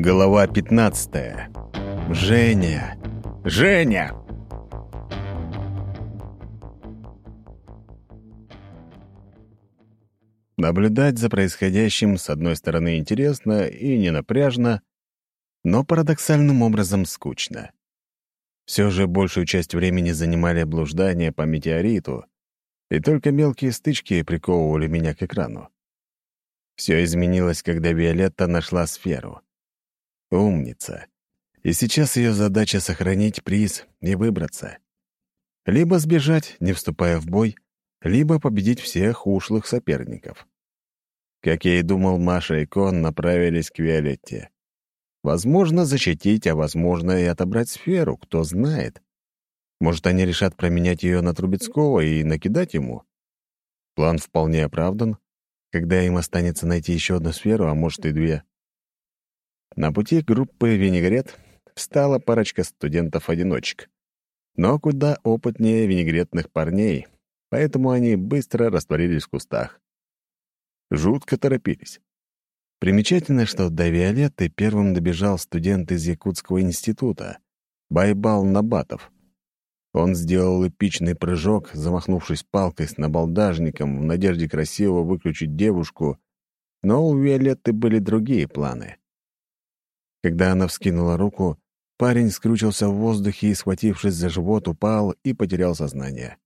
Глава 15. Женя! Женя! Наблюдать за происходящим, с одной стороны, интересно и не напряжно, но парадоксальным образом скучно. Все же большую часть времени занимали блуждания по метеориту, и только мелкие стычки приковывали меня к экрану. Все изменилось, когда Виолетта нашла сферу. Умница. И сейчас ее задача — сохранить приз и выбраться. Либо сбежать, не вступая в бой, либо победить всех ушлых соперников. Как я и думал, Маша и Кон направились к Виолетте. Возможно, защитить, а возможно и отобрать сферу, кто знает. Может, они решат променять ее на Трубецкого и накидать ему? План вполне оправдан, когда им останется найти еще одну сферу, а может и две. На пути группы «Винегрет» встала парочка студентов-одиночек. Но куда опытнее винегретных парней, поэтому они быстро растворились в кустах. Жутко торопились. Примечательно, что до Виолетты первым добежал студент из Якутского института, Байбал Набатов. Он сделал эпичный прыжок, замахнувшись палкой с набалдажником в надежде красиво выключить девушку, но у Виолетты были другие планы. Когда она вскинула руку, парень скрючился в воздухе и, схватившись за живот, упал и потерял сознание.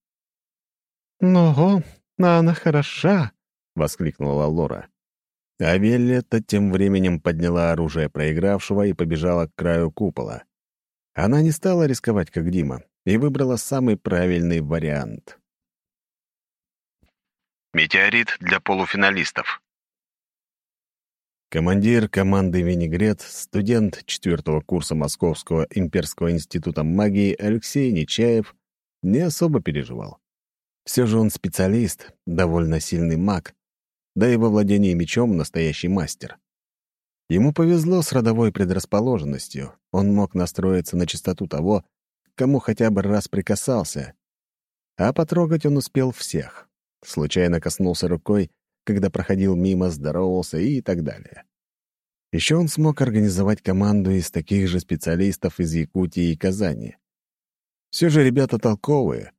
«Ну, она хороша!» — воскликнула Лора. А Виолетта тем временем подняла оружие проигравшего и побежала к краю купола. Она не стала рисковать, как Дима, и выбрала самый правильный вариант. Метеорит для полуфиналистов. Командир команды «Винегрет», студент четвертого курса Московского имперского института магии Алексей Нечаев не особо переживал. Все же он специалист, довольно сильный маг, да и во владении мечом настоящий мастер. Ему повезло с родовой предрасположенностью, он мог настроиться на чистоту того, кому хотя бы раз прикасался, а потрогать он успел всех. Случайно коснулся рукой когда проходил мимо, здоровался и так далее. Еще он смог организовать команду из таких же специалистов из Якутии и Казани. Все же ребята толковые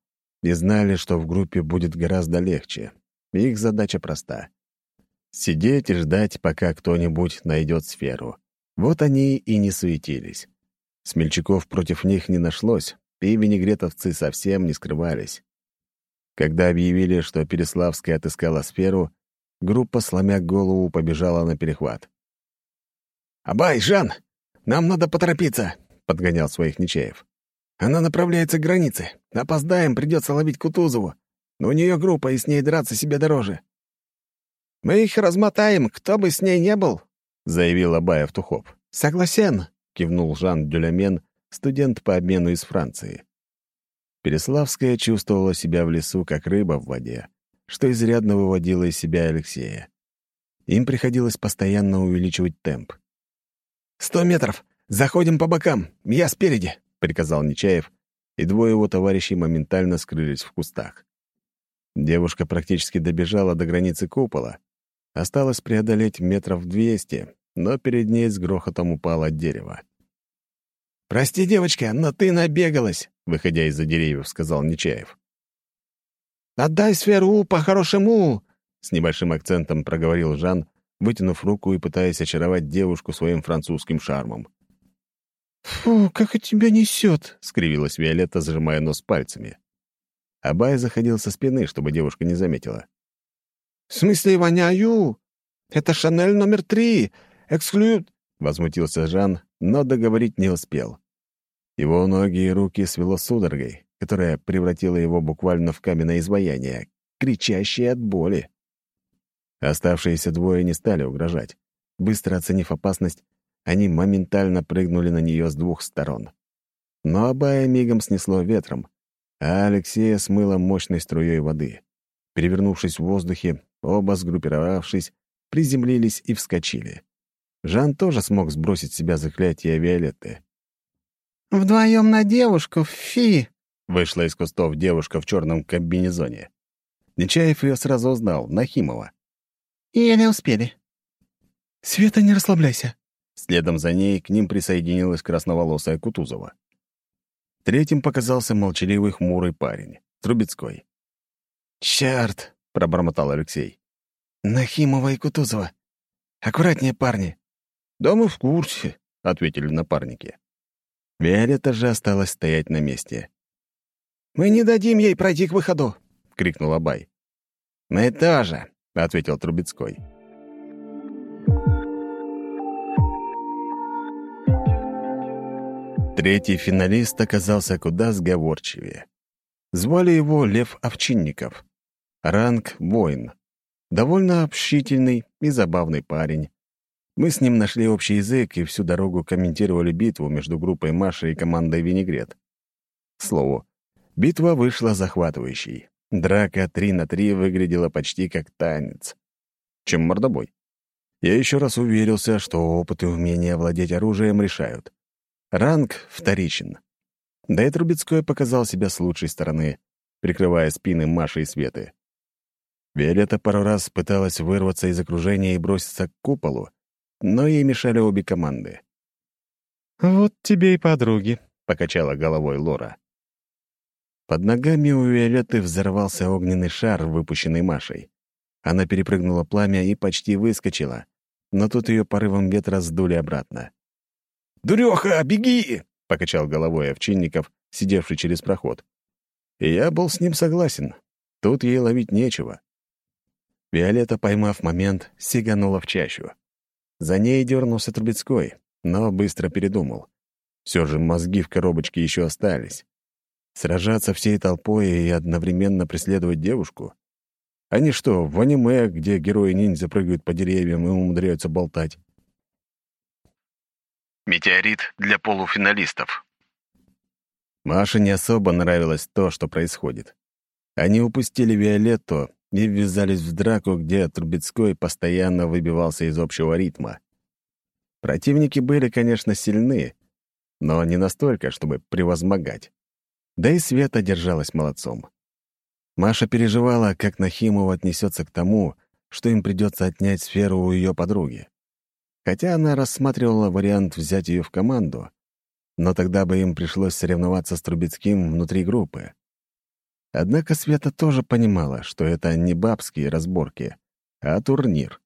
и знали, что в группе будет гораздо легче. Их задача проста — сидеть и ждать, пока кто-нибудь найдет сферу. Вот они и не суетились. Смельчаков против них не нашлось, и винегретовцы совсем не скрывались. Когда объявили, что Переславская отыскала сферу, Группа, сломя голову, побежала на перехват. «Абай, Жан, нам надо поторопиться!» — подгонял своих Нечаев. «Она направляется к границе. Опоздаем, придется ловить Кутузову. Но у нее группа, и с ней драться себе дороже». «Мы их размотаем, кто бы с ней не был», — заявил Абаев Тухоп. «Согласен», — кивнул Жан Дюлямен, студент по обмену из Франции. Переславская чувствовала себя в лесу, как рыба в воде что изрядно выводило из себя Алексея. Им приходилось постоянно увеличивать темп. «Сто метров! Заходим по бокам! Я спереди!» — приказал Нечаев, и двое его товарищей моментально скрылись в кустах. Девушка практически добежала до границы купола. Осталось преодолеть метров двести, но перед ней с грохотом упало дерево. «Прости, девочка, но ты набегалась», — выходя из-за деревьев, сказал Нечаев. «Отдай сферу по-хорошему!» — с небольшим акцентом проговорил Жан, вытянув руку и пытаясь очаровать девушку своим французским шармом. «Фу, как от тебя несет!» — скривилась Виолетта, зажимая нос пальцами. Абай заходил со спины, чтобы девушка не заметила. «В смысле воняю? Это Шанель номер три! Эксклюд...» — возмутился Жан, но договорить не успел. Его ноги и руки свело судорогой, которая превратила его буквально в каменное изваяние, кричащее от боли. Оставшиеся двое не стали угрожать. Быстро оценив опасность, они моментально прыгнули на нее с двух сторон. Но Абая мигом снесло ветром, а Алексея смыло мощной струей воды. Перевернувшись в воздухе, оба, сгруппировавшись, приземлились и вскочили. Жан тоже смог сбросить себя заклятие Виолетты. «Вдвоем на девушку, фи!» Вышла из кустов девушка в черном комбинезоне. Нечаев ее сразу узнал, Нахимова. «Еле успели». «Света, не расслабляйся. Следом за ней к ним присоединилась красноволосая Кутузова. Третьим показался молчаливый хмурый парень, Трубецкой. «Чёрт!» — пробормотал Алексей. «Нахимова и Кутузова. Аккуратнее, парни». «Да мы в курсе», — ответили напарники. Виолетта же осталась стоять на месте. «Мы не дадим ей пройти к выходу!» — крикнул Абай. «Мы тоже!» — ответил Трубецкой. Третий финалист оказался куда сговорчивее. Звали его Лев Овчинников. Ранг — воин. Довольно общительный и забавный парень. Мы с ним нашли общий язык и всю дорогу комментировали битву между группой Маши и командой «Винегрет». К слову, битва вышла захватывающей. Драка 3 на 3 выглядела почти как танец. Чем мордобой. Я еще раз уверился, что опыт и умение владеть оружием решают. Ранг вторичен. Да и Трубецкой показал себя с лучшей стороны, прикрывая спины Маши и Светы. Виолетта пару раз пыталась вырваться из окружения и броситься к куполу, но ей мешали обе команды. «Вот тебе и подруги», — покачала головой Лора. Под ногами у Виолетты взорвался огненный шар, выпущенный Машей. Она перепрыгнула пламя и почти выскочила, но тут ее порывом ветра сдули обратно. «Дуреха, беги!» — покачал головой Овчинников, сидевший через проход. И я был с ним согласен. Тут ей ловить нечего. Виолетта, поймав момент, сиганула в чащу. За ней дернулся Трубецкой, но быстро передумал. Все же мозги в коробочке еще остались. Сражаться всей толпой и одновременно преследовать девушку? Они что, в аниме, где герои-ниндзя прыгают по деревьям и умудряются болтать? Метеорит для полуфиналистов. Маше не особо нравилось то, что происходит. Они упустили Виолетту и ввязались в драку, где Трубецкой постоянно выбивался из общего ритма. Противники были, конечно, сильны, но не настолько, чтобы превозмогать. Да и Света держалась молодцом. Маша переживала, как Нахимов отнесется к тому, что им придется отнять сферу у ее подруги хотя она рассматривала вариант взять ее в команду, но тогда бы им пришлось соревноваться с Трубецким внутри группы. Однако Света тоже понимала, что это не бабские разборки, а турнир.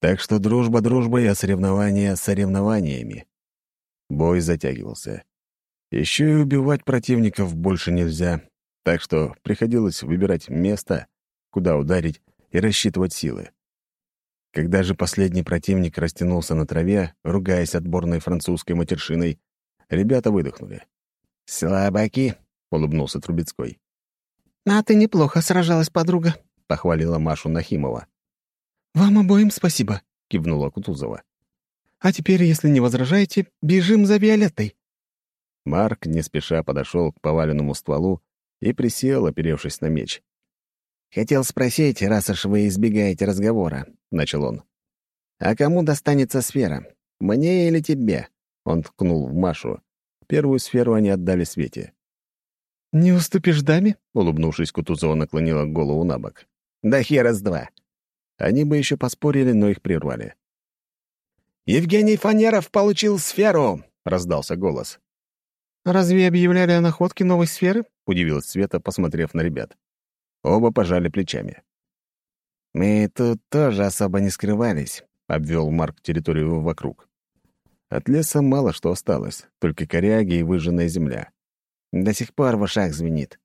Так что дружба дружбой, а соревнования соревнованиями. Бой затягивался. Еще и убивать противников больше нельзя, так что приходилось выбирать место, куда ударить и рассчитывать силы. Когда же последний противник растянулся на траве, ругаясь отборной французской матершиной, ребята выдохнули. «Слабаки», — улыбнулся Трубецкой. «А ты неплохо сражалась, подруга», — похвалила Машу Нахимова. «Вам обоим спасибо», — кивнула Кутузова. «А теперь, если не возражаете, бежим за Виолеттой». Марк не спеша подошел к поваленному стволу и присел, оперевшись на меч. «Хотел спросить, раз уж вы избегаете разговора», — начал он. «А кому достанется сфера? Мне или тебе?» Он ткнул в Машу. Первую сферу они отдали Свете. «Не уступишь даме?» — улыбнувшись, Кутузова наклонила голову на бок. «Да хера с два». Они бы еще поспорили, но их прервали. «Евгений Фанеров получил сферу!» — раздался голос. «Разве объявляли о находке новой сферы?» — удивилась Света, посмотрев на ребят. Оба пожали плечами. «Мы тут тоже особо не скрывались», — обвел Марк территорию вокруг. От леса мало что осталось, только коряги и выжженная земля. До сих пор в ушах звенит.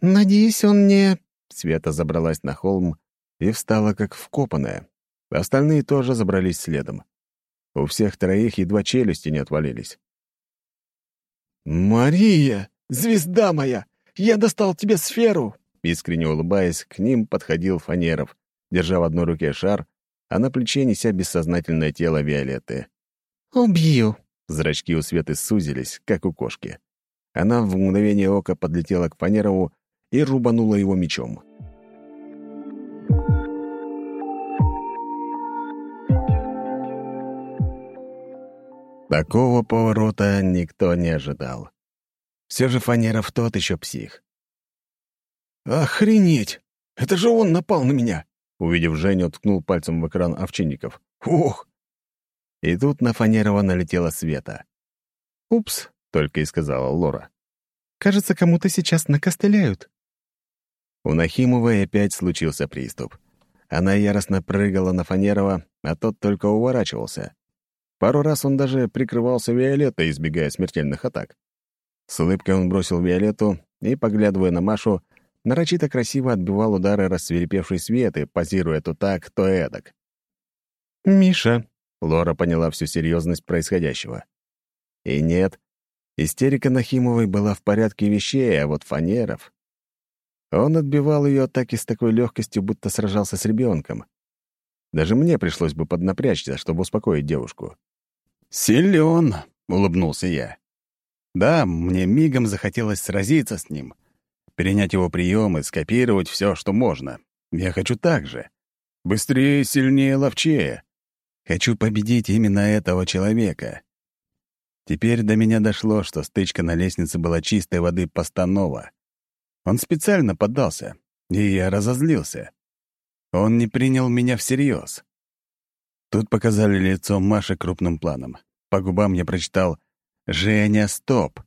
«Надеюсь, он не...» Света забралась на холм и встала как вкопанная. Остальные тоже забрались следом. У всех троих едва челюсти не отвалились. «Мария, звезда моя! Я достал тебе сферу!» Искренне улыбаясь, к ним подходил Фанеров, держа в одной руке шар, а на плече неся бессознательное тело Виолетты. «Убью!» Зрачки у Светы сузились, как у кошки. Она в мгновение ока подлетела к Фанерову и рубанула его мечом. Такого поворота никто не ожидал. Все же Фанеров тот еще псих. «Охренеть! Это же он напал на меня!» Увидев Женю, ткнул пальцем в экран Овчинников. «Ох!» И тут на Фанерова налетела Света. «Упс», — только и сказала Лора. «Кажется, кому-то сейчас накостыляют». У Нахимовой опять случился приступ. Она яростно прыгала на Фанерова, а тот только уворачивался. Пару раз он даже прикрывался Виолеттой, избегая смертельных атак. С улыбкой он бросил Виолетту и, поглядывая на Машу, нарочито красиво отбивал удары рассверепевшей Светы, позируя то так, то эдак. «Миша», — Лора поняла всю серьезность происходящего. И нет, истерика Нахимовой была в порядке вещей, а вот Фанеров... Он отбивал ее атаки с такой легкостью, будто сражался с ребенком. Даже мне пришлось бы поднапрячься, чтобы успокоить девушку. «Силен!» — улыбнулся я. «Да, мне мигом захотелось сразиться с ним, перенять его приемы, скопировать все, что можно. Я хочу так же. Быстрее, сильнее, ловчее. Хочу победить именно этого человека. Теперь до меня дошло, что стычка на лестнице была чистой воды постанова. Он специально поддался, и я разозлился. Он не принял меня всерьез. Тут показали лицо Маши крупным планом. По губам я прочитал «Женя, стоп!».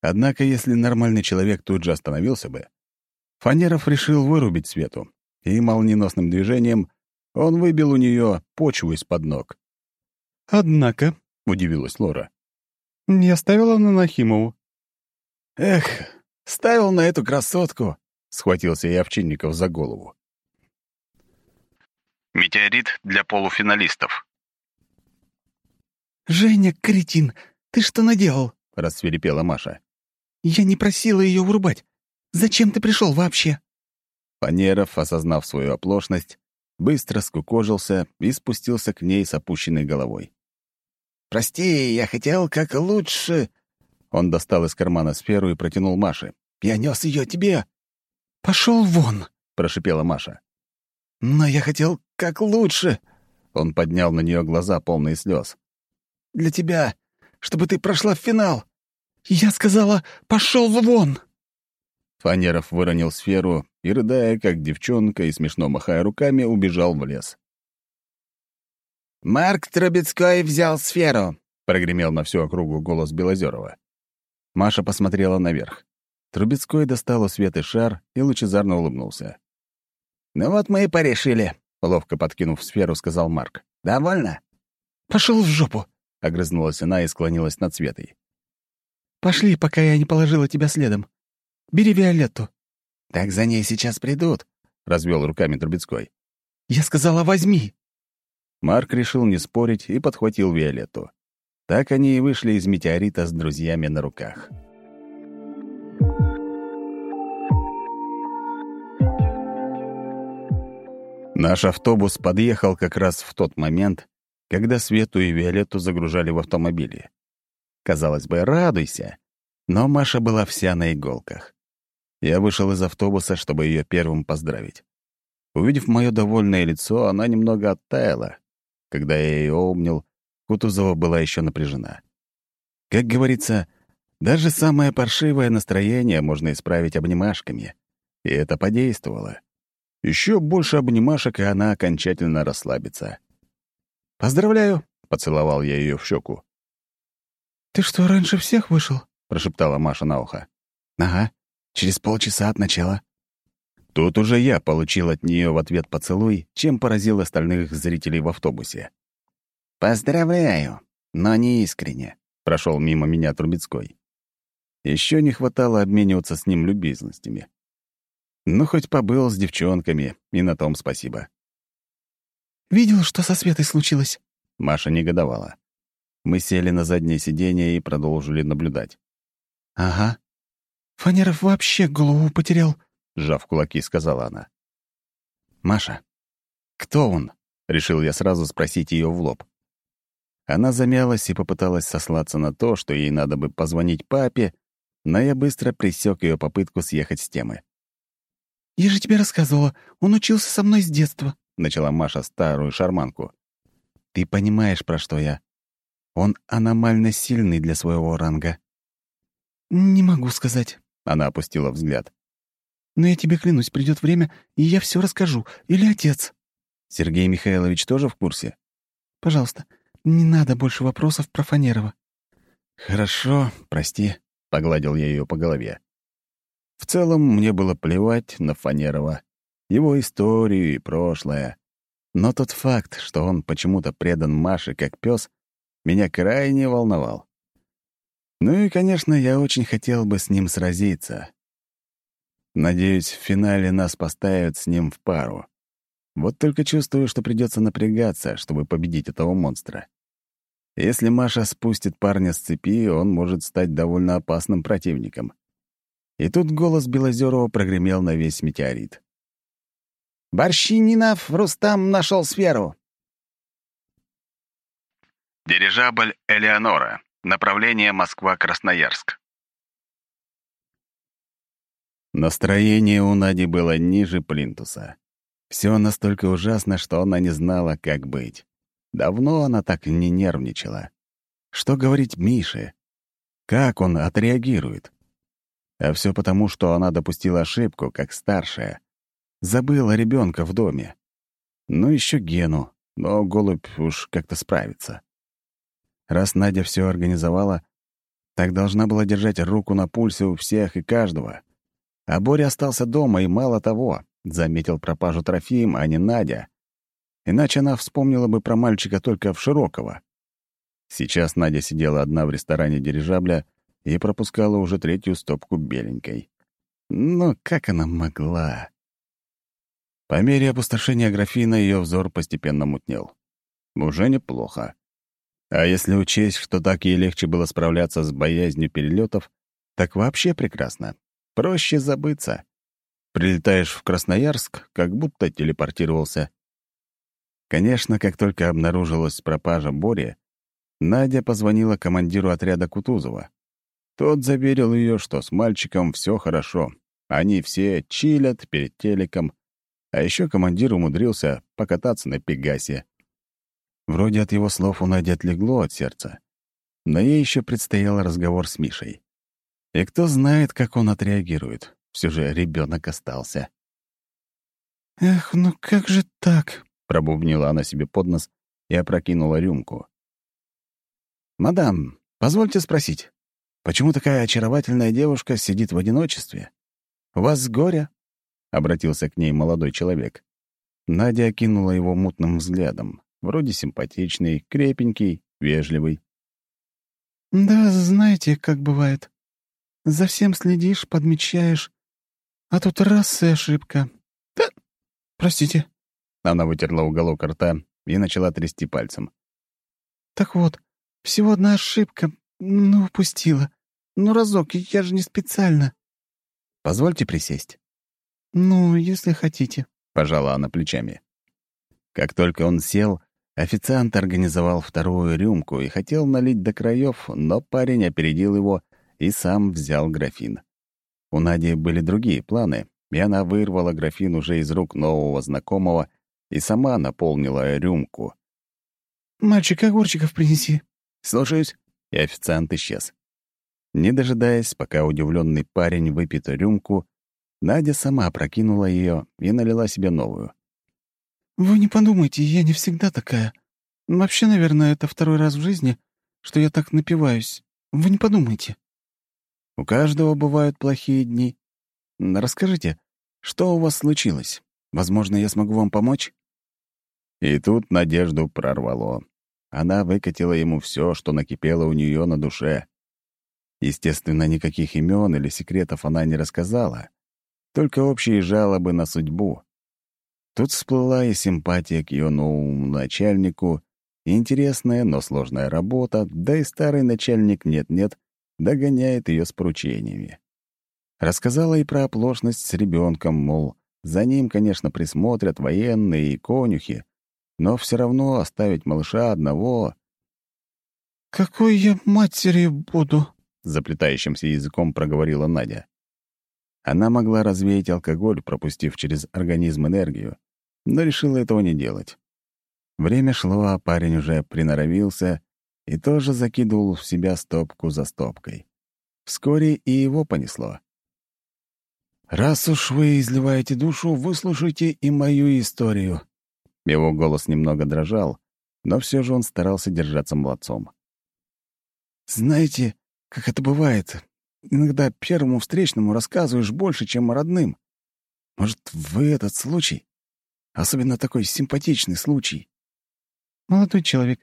Однако, если нормальный человек тут же остановился бы, Фанеров решил вырубить Свету, и молниеносным движением он выбил у нее почву из-под ног. «Однако», — удивилась Лора, — «не оставила на Нахимову». «Эх, ставил на эту красотку!» — схватился я Овчинников за голову. Метеорит для полуфиналистов. «Женя, кретин, ты что наделал?» — рассверепела Маша. «Я не просила ее вырубать. Зачем ты пришел вообще?» Фанеров, осознав свою оплошность, быстро скукожился и спустился к ней с опущенной головой. «Прости, я хотел как лучше...» Он достал из кармана сферу и протянул Маше. «Я нес ее тебе!» «Пошел вон!» — прошипела Маша. «Но я хотел как лучше!» Он поднял на нее глаза, полные слез. «Для тебя, чтобы ты прошла в финал!» «Я сказала, пошел вон!» Фанеров выронил сферу и, рыдая, как девчонка и смешно махая руками, убежал в лес. «Марк Трубецкой взял сферу!» — прогремел на всю округу голос Белозерова. Маша посмотрела наверх. Трубецкой достал у Светы шар и лучезарно улыбнулся. «Ну вот мы и порешили», — ловко подкинув сферу, сказал Марк. «Довольно?» «Пошел в жопу!» — огрызнулась она и склонилась над Светой. «Пошли, пока я не положила тебя следом. Бери Виолетту». «Так за ней сейчас придут», — развел руками Трубецкой. «Я сказала, возьми!» Марк решил не спорить и подхватил Виолетту. Так они и вышли из метеорита с друзьями на руках. Наш автобус подъехал как раз в тот момент, когда Свету и Виолетту загружали в автомобили. Казалось бы, радуйся, но Маша была вся на иголках. Я вышел из автобуса, чтобы ее первым поздравить. Увидев мое довольное лицо, она немного оттаяла. Когда я ее обнял, Кутузова была еще напряжена. Как говорится, даже самое паршивое настроение можно исправить обнимашками. И это подействовало. Еще больше обнимашек, и она окончательно расслабится. «Поздравляю!» — поцеловал я ее в щеку. «Ты что, раньше всех вышел?» — прошептала Маша на ухо. «Ага, через полчаса от начала». Тут уже я получил от нее в ответ поцелуй, чем поразил остальных зрителей в автобусе. «Поздравляю, но не искренне», — прошел мимо меня Трубецкой. Еще не хватало обмениваться с ним любезностями. Ну, хоть побыл с девчонками, и на том спасибо. «Видел, что со Светой случилось?» Маша негодовала. Мы сели на заднее сиденье и продолжили наблюдать. «Ага. Фанеров вообще голову потерял», — сжав кулаки, сказала она. «Маша, кто он?» — решил я сразу спросить ее в лоб. Она замялась и попыталась сослаться на то, что ей надо бы позвонить папе, но я быстро пресек ее попытку съехать с темы. «Я же тебе рассказывала, он учился со мной с детства», — начала Маша старую шарманку. «Ты понимаешь, про что я? Он аномально сильный для своего ранга». «Не могу сказать», — она опустила взгляд. «Но я тебе клянусь, придет время, и я все расскажу. Или отец». «Сергей Михайлович тоже в курсе?» «Пожалуйста, Не надо больше вопросов про Фанерова». «Хорошо, прости», — погладил я ее по голове. В целом, мне было плевать на Фанерова, его историю и прошлое. Но тот факт, что он почему-то предан Маше как пес, меня крайне волновал. Ну и, конечно, я очень хотел бы с ним сразиться. Надеюсь, в финале нас поставят с ним в пару. Вот только чувствую, что придется напрягаться, чтобы победить этого монстра. Если Маша спустит парня с цепи, он может стать довольно опасным противником. И тут голос Белозерова прогремел на весь метеорит. «Борщининов Рустам нашел сферу!» Дирижабль «Элеонора». Направление Москва-Красноярск. Настроение у Нади было ниже плинтуса. Все настолько ужасно, что она не знала, как быть. Давно она так не нервничала. Что говорить Мише? Как он отреагирует? А все потому, что она допустила ошибку, как старшая. Забыла ребенка в доме. Ну, еще Гену, но голубь уж как-то справится. Раз Надя все организовала, так должна была держать руку на пульсе у всех и каждого. А Боря остался дома, и мало того, заметил пропажу Трофим, а не Надя. Иначе она вспомнила бы про мальчика только в Широкого. Сейчас Надя сидела одна в ресторане дирижабля и пропускала уже третью стопку беленькой. Но как она могла? По мере опустошения графина ее взор постепенно мутнел. Уже неплохо. А если учесть, что так ей легче было справляться с боязнью перелетов, так вообще прекрасно. Проще забыться. Прилетаешь в Красноярск, как будто телепортировался. Конечно, как только обнаружилась пропажа Бори, Надя позвонила командиру отряда Кутузова. Тот заверил ее, что с мальчиком все хорошо. Они все чилят перед телеком, а еще командир умудрился покататься на Пегасе. Вроде от его слов у Нади отлегло от сердца. Но ей еще предстоял разговор с Мишей. И кто знает, как он отреагирует. Все же ребенок остался. «Эх, ну как же так?» — пробубнила она себе под нос и опрокинула рюмку. «Мадам, позвольте спросить, почему такая очаровательная девушка сидит в одиночестве? У вас горе?» — обратился к ней молодой человек. Надя окинула его мутным взглядом. Вроде симпатичный, крепенький, вежливый. «Да, знаете, как бывает. За всем следишь, подмечаешь, а тут раз и ошибка. Да, простите». Она вытерла уголок рта и начала трясти пальцем. «Так вот, всего одна ошибка. Ну, упустила. Ну, разок, я же не специально». «Позвольте присесть». «Ну, если хотите», — пожала она плечами. Как только он сел, Официант организовал вторую рюмку и хотел налить до краев, но парень опередил его и сам взял графин. У Нади были другие планы, и она вырвала графин уже из рук нового знакомого и сама наполнила рюмку. «Мальчик, огурчиков принеси». «Слушаюсь». И официант исчез. Не дожидаясь, пока удивленный парень выпьет рюмку, Надя сама прокинула ее и налила себе новую. «Вы не подумайте, я не всегда такая. Вообще, наверное, это второй раз в жизни, что я так напиваюсь. Вы не подумайте». «У каждого бывают плохие дни. Расскажите, что у вас случилось? Возможно, я смогу вам помочь?» И тут надежду прорвало. Она выкатила ему все, что накипело у нее на душе. Естественно, никаких имен или секретов она не рассказала, только общие жалобы на судьбу. Тут всплыла и симпатия к ее новому начальнику, интересная, но сложная работа, да и старый начальник нет-нет догоняет ее с поручениями. Рассказала и про оплошность с ребенком, мол, за ним, конечно, присмотрят военные и конюхи, но все равно оставить малыша одного... «Какой я матерью буду?» — заплетающимся языком проговорила Надя. Она могла развеять алкоголь, пропустив через организм энергию, но решила этого не делать. Время шло, а парень уже приноровился и тоже закидывал в себя стопку за стопкой. Вскоре и его понесло. «Раз уж вы изливаете душу, выслушайте и мою историю». Его голос немного дрожал, но все же он старался держаться молодцом. «Знаете, как это бывает? Иногда первому встречному рассказываешь больше, чем родным. Может, вы этот случай? Особенно такой симпатичный случай». «Молодой человек,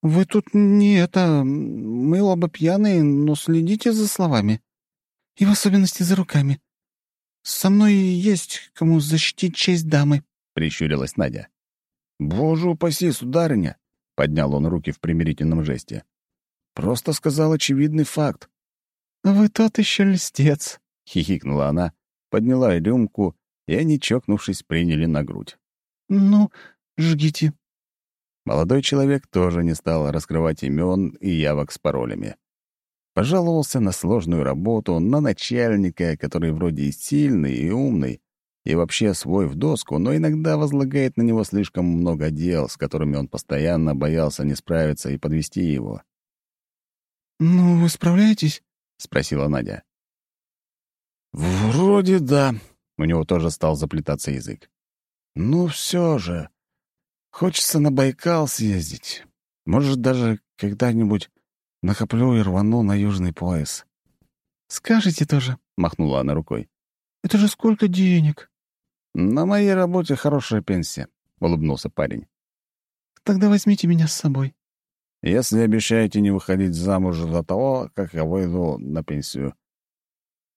вы тут не это... Мы оба пьяные, но следите за словами. И в особенности за руками. Со мной есть кому защитить честь дамы», — прищурилась Надя. «Боже упаси, сударыня!» — поднял он руки в примирительном жесте. «Просто сказал очевидный факт». «Вы тот еще льстец», — хихикнула она, подняла рюмку, и они, чокнувшись, приняли на грудь. «Ну, жгите». Молодой человек тоже не стал раскрывать имен и явок с паролями. Пожаловался на сложную работу, на начальника, который вроде и сильный, и умный, и вообще свой в доску, но иногда возлагает на него слишком много дел, с которыми он постоянно боялся не справиться и подвести его. «Ну, вы справляетесь?» — спросила Надя. «Вроде да», — у него тоже стал заплетаться язык. «Ну все же, хочется на Байкал съездить. Может, даже когда-нибудь накоплю и рвану на южный пояс». «Скажете тоже», — махнула она рукой. «Это же сколько денег?» «На моей работе хорошая пенсия», — улыбнулся парень. «Тогда возьмите меня с собой». «Если обещаете не выходить замуж до того, как я выйду на пенсию».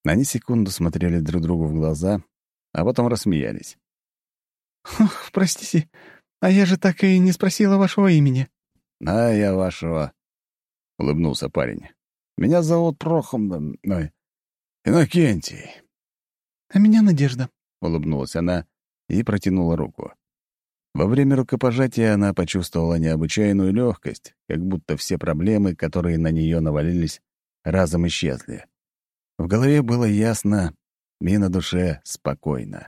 Они секунду смотрели друг другу в глаза, а потом рассмеялись. «Ох, простите, а я же так и не спросила вашего имени». «А я вашего», — улыбнулся парень. «Меня зовут Прохом... Ой, Иннокентий». «А меня Надежда», — улыбнулась она и протянула руку. Во время рукопожатия она почувствовала необычайную легкость, как будто все проблемы, которые на нее навалились, разом исчезли. В голове было ясно и на душе спокойно.